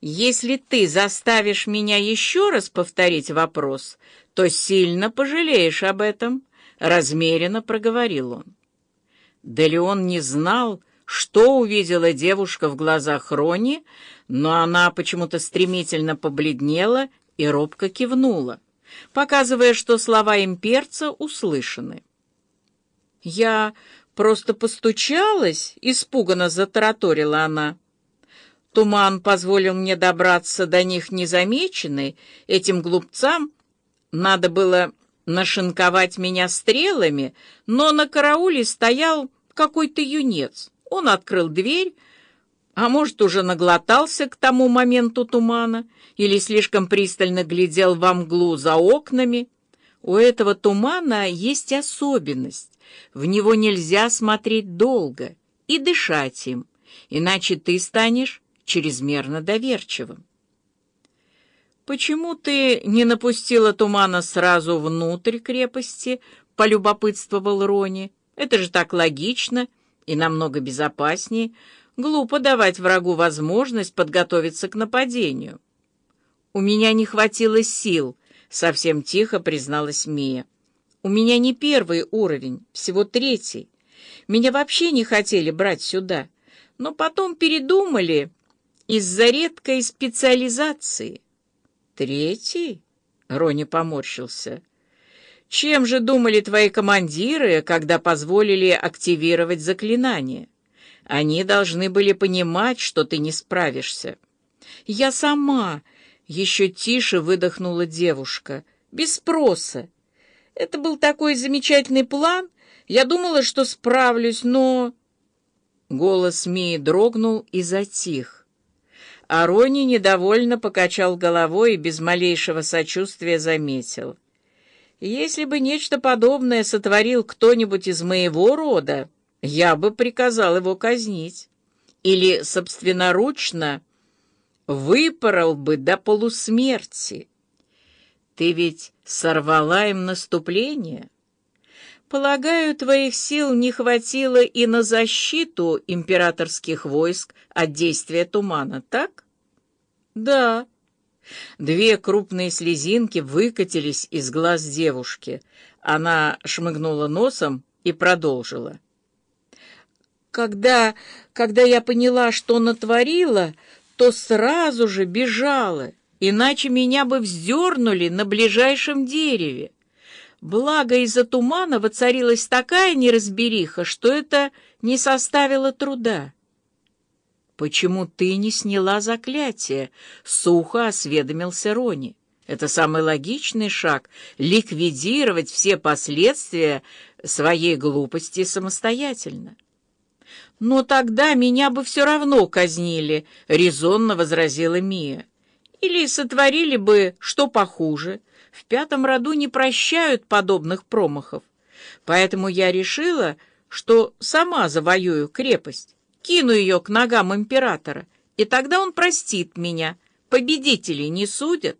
«Если ты заставишь меня еще раз повторить вопрос, то сильно пожалеешь об этом», — размеренно проговорил он. Да Леон не знал, что увидела девушка в глазах Рони, но она почему-то стремительно побледнела и робко кивнула, показывая, что слова имперца услышаны. «Я просто постучалась», — испуганно затараторила она. Туман позволил мне добраться до них незамеченной. Этим глупцам надо было нашинковать меня стрелами, но на карауле стоял какой-то юнец. Он открыл дверь, а может, уже наглотался к тому моменту тумана или слишком пристально глядел во мглу за окнами. У этого тумана есть особенность. В него нельзя смотреть долго и дышать им, иначе ты станешь чрезмерно доверчивым. «Почему ты не напустила тумана сразу внутрь крепости?» — полюбопытствовал Рони. «Это же так логично и намного безопаснее. Глупо давать врагу возможность подготовиться к нападению». «У меня не хватило сил», — совсем тихо призналась Мия. «У меня не первый уровень, всего третий. Меня вообще не хотели брать сюда, но потом передумали из-за редкой специализации. Третий? Рони поморщился. Чем же думали твои командиры, когда позволили активировать заклинание? Они должны были понимать, что ты не справишься. Я сама, еще тише выдохнула девушка, без спроса. Это был такой замечательный план. Я думала, что справлюсь, но... Голос Мии дрогнул и затих. Арони недовольно покачал головой и без малейшего сочувствия заметил. «Если бы нечто подобное сотворил кто-нибудь из моего рода, я бы приказал его казнить. Или собственноручно выпорол бы до полусмерти. Ты ведь сорвала им наступление. Полагаю, твоих сил не хватило и на защиту императорских войск от действия тумана, так? Да. Две крупные слезинки выкатились из глаз девушки. Она шмыгнула носом и продолжила. Когда, когда я поняла, что натворила, то сразу же бежала, иначе меня бы вздернули на ближайшем дереве. Благо из-за тумана воцарилась такая неразбериха, что это не составило труда. «Почему ты не сняла заклятие?» — сухо осведомился Рони. «Это самый логичный шаг — ликвидировать все последствия своей глупости самостоятельно». «Но тогда меня бы все равно казнили», — резонно возразила Мия. «Или сотворили бы что похуже, в пятом роду не прощают подобных промахов. Поэтому я решила, что сама завоюю крепость, кину ее к ногам императора, и тогда он простит меня. Победителей не судят.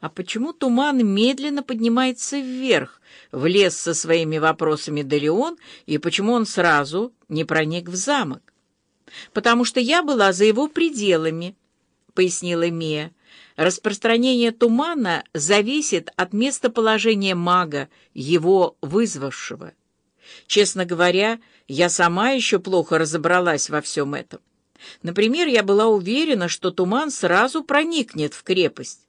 А почему туман медленно поднимается вверх, влез со своими вопросами Делеон, и почему он сразу не проник в замок? Потому что я была за его пределами, пояснила Мия. Распространение тумана зависит от местоположения мага, его вызвавшего. Честно говоря, я сама еще плохо разобралась во всем этом. Например, я была уверена, что туман сразу проникнет в крепость.